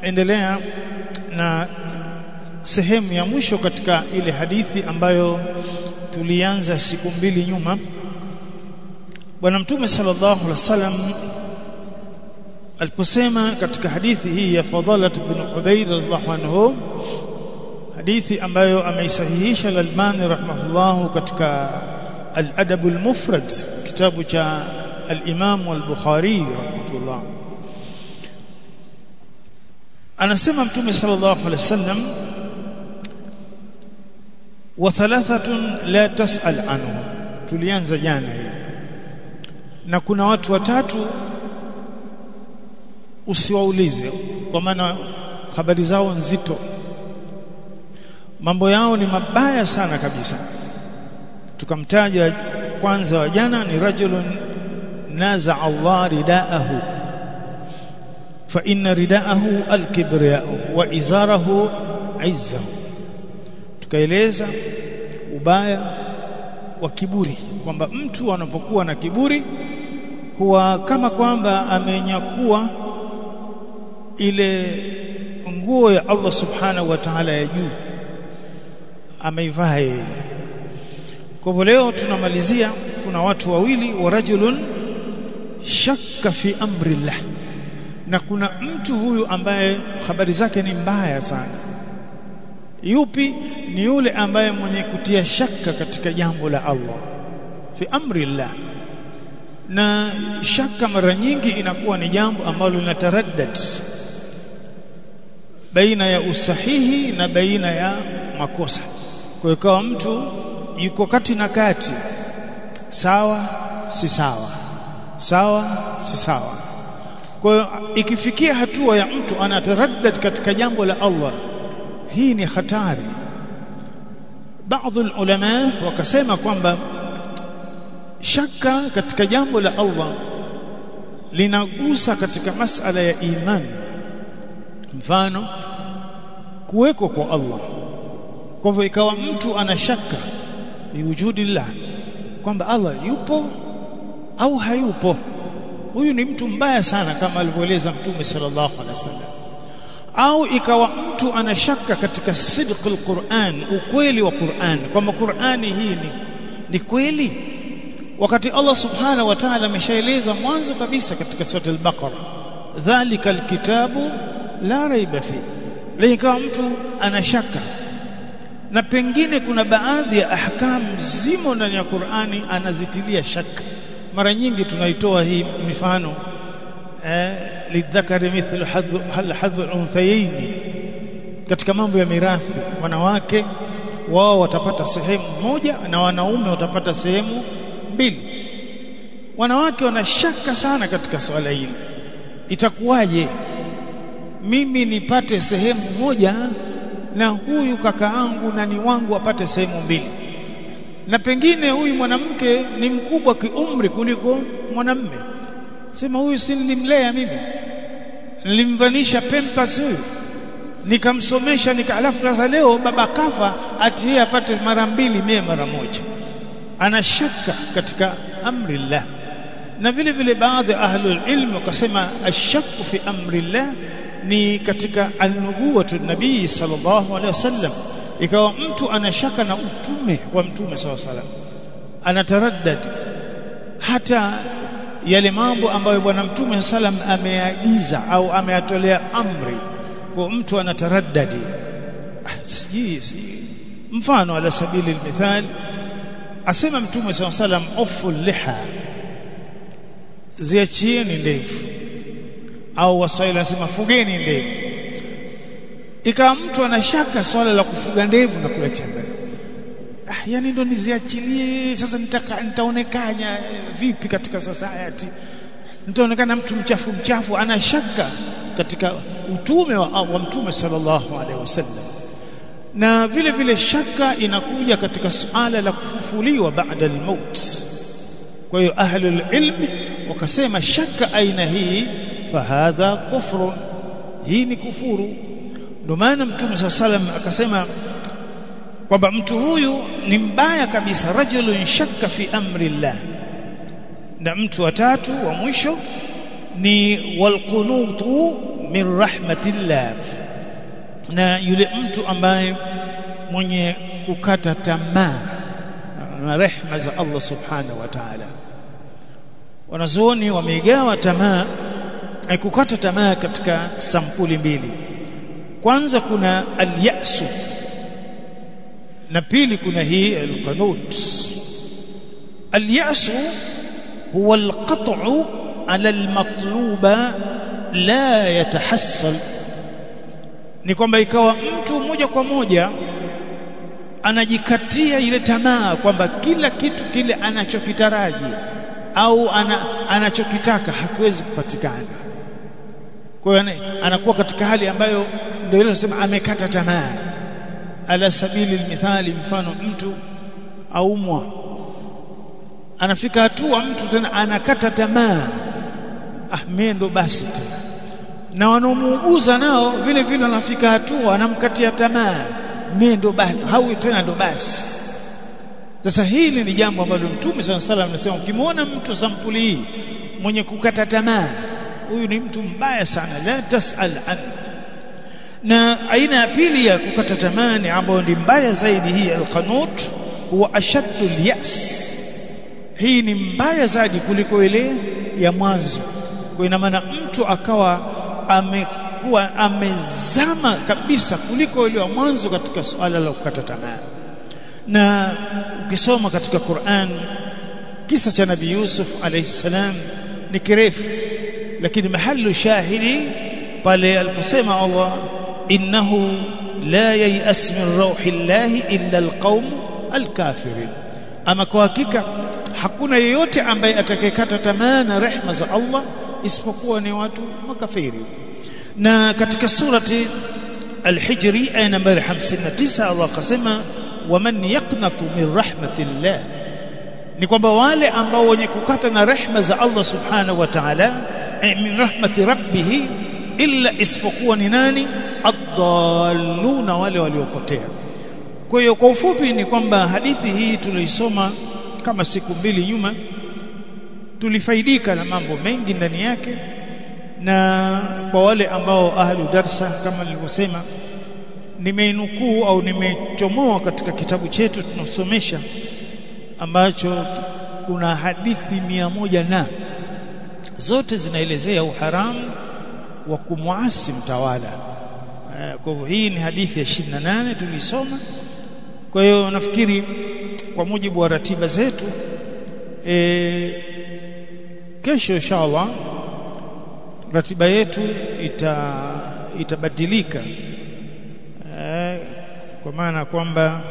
tunaendelea na sehemu ya mwisho katika ile hadithi ambayo tulianza siku mbili nyuma. Bwana mtume sallallahu alaihi wasallam aliposema katika hadithi hii ya Fadalat ibn Ubayd radhiallahu anhu hadithi ambayo ameisahihisha al-Albani rahimahullahu katika al-Adab al-Mufrad kitabu cha al-Imam al-Bukhari rahimahullah anasema mtume sallallahu alaihi wasallam wa thalathatun la tas'al anhu. Tulianza jana hii. Na kuna watu watatu usiwaulize kwa maana habari zao nzito. Mambo yao ni mabaya sana kabisa. Tukamtaja kwanza wa jana ni rajulun naza Allah ridaahu fa inna ridaahu alkibriyau wa izarahu izza tukaeleza ubaya wa kiburi kwamba mtu anapokuwa na kiburi huwa kama kwamba amenyakua ile nguo ya Allah subhanahu wa ta'ala ya juu ameivaa yeye. Kwa hivyo leo tunamalizia kuna watu wawili wa rajulun shakka fi amri Allah na kuna mtu huyu ambaye habari zake ni mbaya sana. Yupi? Ni yule ambaye mwenye kutia shaka katika jambo la Allah fi amri Allah na shaka mara nyingi inakuwa ni jambo ambalo linataraddad baina ya usahihi na baina ya makosa. Kwa hiyo mtu yuko kati na kati sawa si sawa? Sawa si sawa kwa ikifikia hatua ya mtu anataraddad katika jambo la Allah hii ni hatari baadhi ulama wakasema kwamba shaka katika jambo la Allah linagusa katika masala ya imani mfano kuweko kwa Allah. Kwa hivyo ikawa mtu ana shaka biwujudillah kwamba Allah yupo au hayupo huyu ni mtu mbaya sana kama alivyoeleza mtume sallallahu alaihi wasallam. Au ikawa mtu anashaka katika sidqul Qur'an ukweli wa Qur'an kwamba Qur'ani hii ni, ni kweli? Wakati Allah subhanahu wa ta'ala ameshaeleza mwanzo kabisa katika sura al-Baqara dhalika alkitabu la raiba fi ikawa mtu anashaka na pengine kuna baadhi ya ahkam zimo ndani ya Qur'ani anazitilia shaka mara nyingi tunaitoa hii mifano eh lidhakari mithlu hadhu unthayin katika mambo ya mirathi wanawake wao watapata sehemu moja na wanaume watapata sehemu mbili. Wanawake wanashaka sana katika swala hili. Itakuwaje? Mimi nipate sehemu moja na huyu kakaangu na ni wangu apate sehemu mbili na pengine huyu mwanamke ni mkubwa kiumri kuliko mwanamme. Sema huyu si nilimlea mimi. Nilimvanisha pempas huyu. Nikamsomesha nika alafu sasa leo baba kafa ati yeye apate mara mbili mie mara moja. Ana shaka katika amri llah na vile vile baadhi ahlul ilm wakasema ashakku fi amri llah ni katika an-nubuwatu nabii sallallahu alaihi wasallam ikawa mtu anashaka na utume wa mtume saw wasallam anataraddad hata yale mambo ambayo bwana mtume sallam ameagiza au ameyatolea amri. Kwa mtu anataraddadi ah, sijui mfano ala sabili almithal asema mtume saw salam ofu liha ziachieni ndefu au waswahili wanasema fugeni ndevu ikawa mtu anashaka swala la kufuga ndevu na kula chembe. Ah, yani ndo niziachilie sasa nitaka nitaonekana vipi katika society? Nitaonekana mtu mchafu mchafu ana shaka katika utume wa, wa mtume sallallahu alaihi wasallam. Na vile vile shaka inakuja katika suala la kufufuliwa baada al-maut. Kwa hiyo ahlul ilm wakasema shaka aina hii fahadha kufru hii ni kufuru ndio maana mtume swalla salam akasema kwamba mtu huyu ni mbaya kabisa rajulun shakka fi amri Allah na mtu watatu wa mwisho ni walqunutu min rahmatillah na yule mtu ambaye mwenye kukata tamaa na rehma za Allah subhanahu wa ta'ala. Wanazuoni wameigawa tamaa kukata tamaa katika sampuli mbili kwanza kuna al-ya'su. Na pili kuna hii al-qanut. Al-ya'su huwa al-qat'u ala al-matluba la yatahassal. Ni kwamba ikawa mtu moja kwa moja anajikatia ile tamaa kwamba kila kitu kile anachokitaraji au ana, anachokitaka hakiwezi kupatikana kwa hiyo anakuwa katika hali ambayo ndio ile nasema amekata tamaa. Ala sabili mithali mfano mtu aumwa. Anafika hatua mtu tena anakata tamaa. Ah mendo ndo basi tena. Na wanaomuuguza nao vile vile wanafika hatua anamkatia tamaa. Mendo ndo basi hau tena ndo basi. Sasa hili ni jambo ambalo mtume sana sala anasema ukimwona mtu sampuli hii mwenye kukata tamaa huyu ni mtu mbaya sana. La tasal an. Na aina ya pili ya kukata tamani ambayo ni mbaya zaidi hii alqanut huwa ashaddu alyas. Hii ni mbaya zaidi kuliko ile ya mwanzo. Kwa ina maana mtu akawa amekuwa amezama kabisa kuliko ile ya mwanzo katika suala la kukata tamani. Na ukisoma katika Qur'an kisa cha Nabii Yusuf alayhi salam ni kirefu لكن محل شاهد قال القسيم الله إنه لا ييأس من روح الله إلا القوم الكافرين. أما كواكيكا حقنا يوتي عن بيئة كيكات تمانا رحمة الله اسمكوا نوات مكافير نا كتك سورة الحجري أي نمبر سنة تسعة الله قسيمة ومن يقنط من رحمة الله نقول بوالي wale ambao wenye رحمة الله سبحانه وتعالى min rahmati rabbih illa isipokuwa ni nani? Ad-dalluna wale waliopotea. Kwa hiyo kwa ufupi ni kwamba hadithi hii tuliisoma kama siku mbili nyuma. Tulifaidika na mambo mengi ndani yake. Na kwa wale ambao ahlu darsa kama nilivyosema nimeinukuu au nimechomoa katika kitabu chetu tunasomesha ambacho kuna hadithi mia moja na zote zinaelezea uharamu wa kumwasi mtawala. Kwa hivyo hii ni hadithi ya 28 tulisoma kwa hiyo nafikiri kwa mujibu wa ratiba zetu e, kesho inshallah ratiba yetu ita itabadilika. E, kwa maana kwamba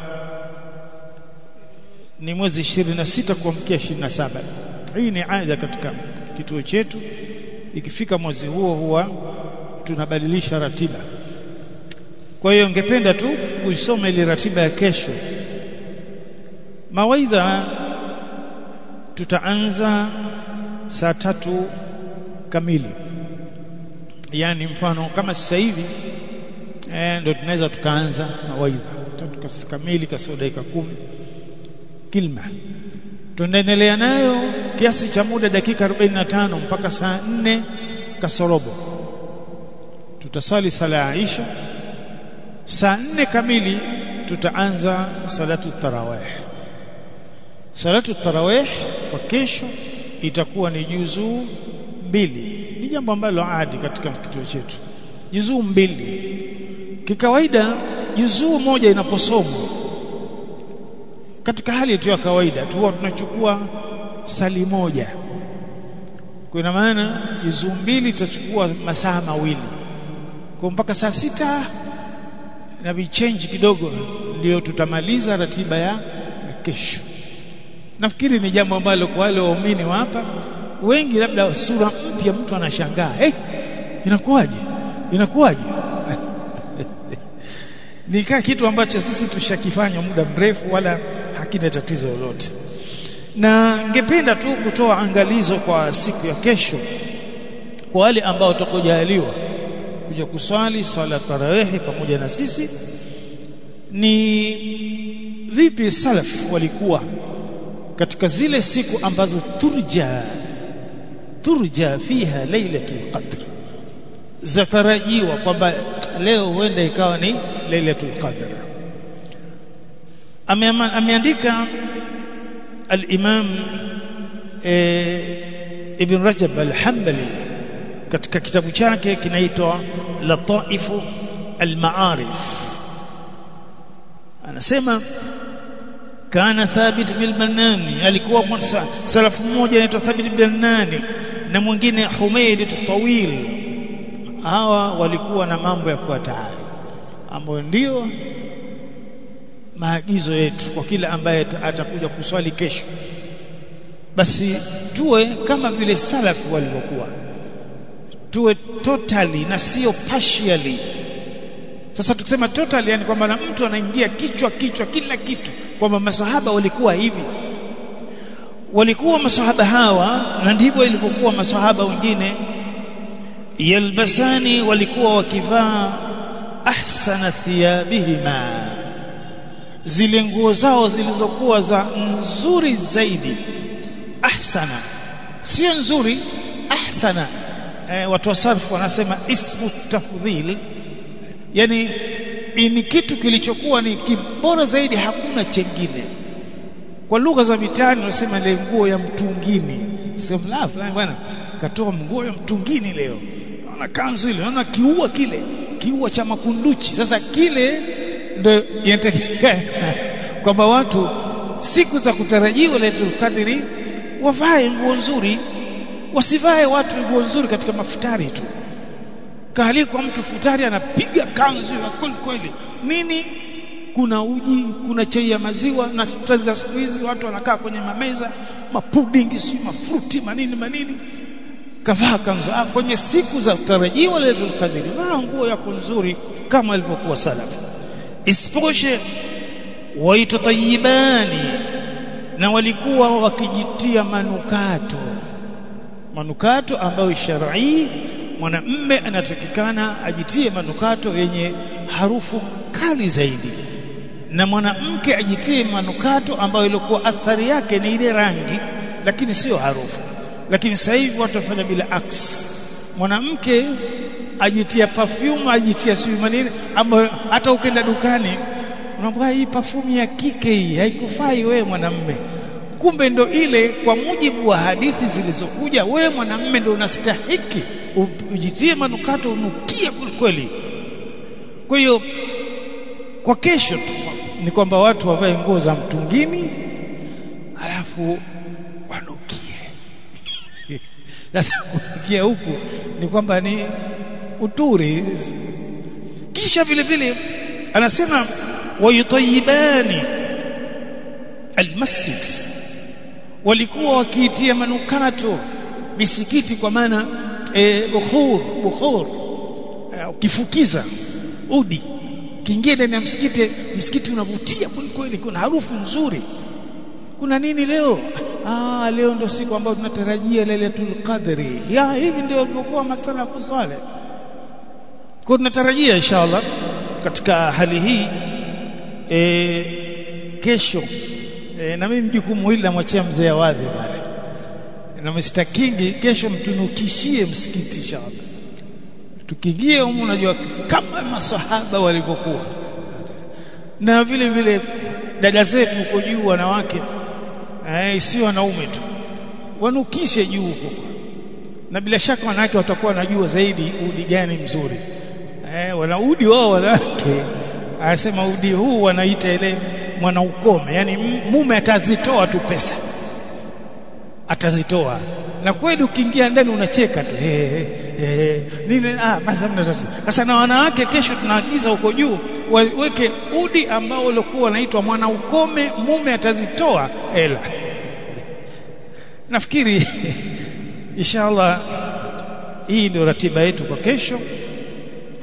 ni mwezi 26 kuamkia 27 hii ni ada katika kituo chetu ikifika mwezi huo huwa tunabadilisha ratiba. Kwa hiyo ungependa tu kuisoma ile ratiba ya kesho. Mawaidha tutaanza saa tatu kamili. Yani mfano kama sasa hivi eh ndio tunaweza tukaanza mawaidha. Tatu kamili kasoro dakika kumi. Kilma tunaendelea nayo kiasi cha muda dakika 45 mpaka saa 4 kasorobo. Tutasali sala ya Aisha. Saa 4 kamili tutaanza salatu tarawih. Salatu tarawih kwa kesho itakuwa ni juzuu mbili. Ni jambo ambalo adi katika kituo chetu. Juzuu mbili. Kikawaida juzuu moja inaposomwa. Katika hali tu ya kawaida tu tunachukua sali moja. Kuna maana juzuu mbili tutachukua masaa mawili. Kwa mpaka saa sita na vichange kidogo ndio tutamaliza ratiba ya kesho. Nafikiri ni jambo ambalo kwa wale waumini wa hapa wengi labda sura mpya mtu anashangaa eh hey, inakuwaje? Inakuwaje nikaa kitu ambacho sisi tushakifanya muda mrefu wala hakina tatizo lolote na ngependa tu kutoa angalizo kwa siku ya kesho. Kwa wale ambao tutakojaliwa kuja kuswali swala tarawehi pamoja na sisi ni vipi salaf walikuwa katika zile siku ambazo turja turja fiha lailatul qadr? Zatarajiwa kwamba leo huenda ikawa ni lailatul qadr. Ameandika al-imam ibn rajab al-hanbali katika kitabu chake kinaitwa lataifu al-ma'arif. Anasema kana thabit bin manani alikuwa salafu mmoja anaitwa thabit bin manani na mwingine humaid tawil hawa walikuwa na mambo yafuatayo ambayo ndio maagizo yetu kwa kila ambaye atakuja kuswali kesho. Basi tuwe kama vile salafu walivyokuwa. Tuwe totally na sio partially. Sasa tukisema totally yani kwamba mtu anaingia kichwa kichwa kila kitu kwamba masahaba walikuwa hivi. Walikuwa masahaba hawa na ndivyo ilivyokuwa masahaba wengine. Yalbasani walikuwa wakivaa ahsana thiyabihima zile nguo zao zilizokuwa za nzuri zaidi. Ahsana. Sio nzuri ahsana. E, watu wa wanasema ismu tafdhil yani ni kitu kilichokuwa ni kibora zaidi hakuna chengine. Kwa lugha za mitaani wanasema ile nguo ya mtungini. Sio mlafu bwana. Katoa nguo ya mtungini leo. Ana kanzu ile ana kiua kile kiua cha makunduchi. Sasa kile ndio inatakikana kwamba watu siku za kutarajiwa Lailatul Qadri wavae nguo nzuri wasivae watu nguo nzuri katika mafutari tu. Kali kwa mtu futari anapiga kanzu ya kweli kweli. Nini? Kuna uji kuna chai ya maziwa na futari za siku hizi watu wanakaa kwenye mameza mapudingi si mafruti manini manini. Kavaa kanzu. Ah, kwenye siku za kutarajiwa Lailatul Qadri vaa nguo yako nzuri kama ilivyokuwa salafu isitoshe waitatayibani na walikuwa wakijitia manukato. Manukato ambayo shar'i mwanamme anatakikana ajitie manukato yenye harufu kali zaidi. Na mwanamke ajitie manukato ambayo ilikuwa athari yake ni ile rangi lakini sio harufu. Lakini sasa hivi watu wafanya bila aks mwanamke ajitia perfume ajitia manini ambayo hata ukenda dukani unaambia hii perfume ya kike hii haikufai wewe mwanamme. Kumbe ndo ile kwa mujibu wa hadithi zilizokuja wewe mwanamme ndo unastahiki ujitie manukato unukie kweli kwa hiyo kwa kesho ni kwamba watu wavae nguo za mtungini alafu wanukie. Sasa kunukia huku ni kwamba ni uturi. Kisha vile vile anasema wayutayibani almasjid. Walikuwa wakiitia manukato misikiti kwa maana e, bukhur bukhur ukifukiza e, udi kiingia ndani ya msikiti msikiti unavutia kweli kuna harufu nzuri. Kuna nini leo? Ah leo ndio siku ambayo tunatarajia lailatul qadri. Ya hivi ndio ilivyokuwa masalafu saleh kwa tunatarajia inshallah katika hali hii e, kesho e, na mimi mjukumu hili namwachia mzee Awadhi pale. Na Mr King kesho mtunukishie msikiti inshallah. Tukiingia humu unajua kama maswahaba walivyokuwa. Na vile vile dada zetu huko juu wanawake eh sio wanaume tu. Wanukishe juu huko. Na bila shaka wanawake watakuwa wanajua zaidi udi gani mzuri eh wanaudi wao wanawake anasema udi huu wanaita ile mwanaukome yani mume atazitoa tu pesa. Atazitoa. Na kweli ukiingia ndani unacheka tu. Eh eh nini? Ah basi hamna tatizo. Sasa na wanawake kesho tunaagiza huko juu waweke udi ambao ulikuwa unaitwa mwanaukome mume atazitoa hela. Nafikiri inshallah hii ndio ratiba yetu kwa kesho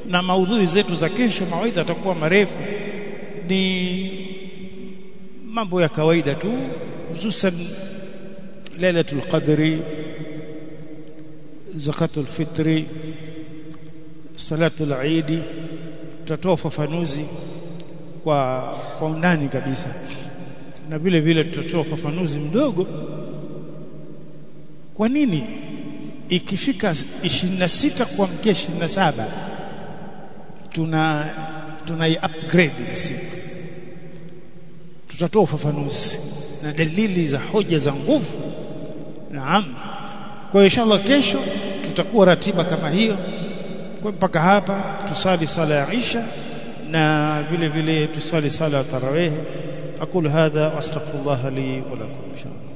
na maudhui zetu za kesho mawaidha atakuwa marefu. Ni mambo ya kawaida tu hususan lailatul qadri zakatul fitri salatul eid. Tutatoa ufafanuzi kwa kwa undani kabisa. Na vile vile tutatoa ufafanuzi mdogo. Kwa nini ikifika 26 kuamkia 27 tuna tuna upgrade simu. Tutatoa ufafanuzi na dalili za hoja za nguvu. Naam. Kwa inshallah kesho tutakuwa ratiba kama hiyo. Kwa mpaka hapa tusali sala ya Isha na vile vile tusali sala ya tarawih. Aqul hadha wastaghfirullah li wa lakum inshallah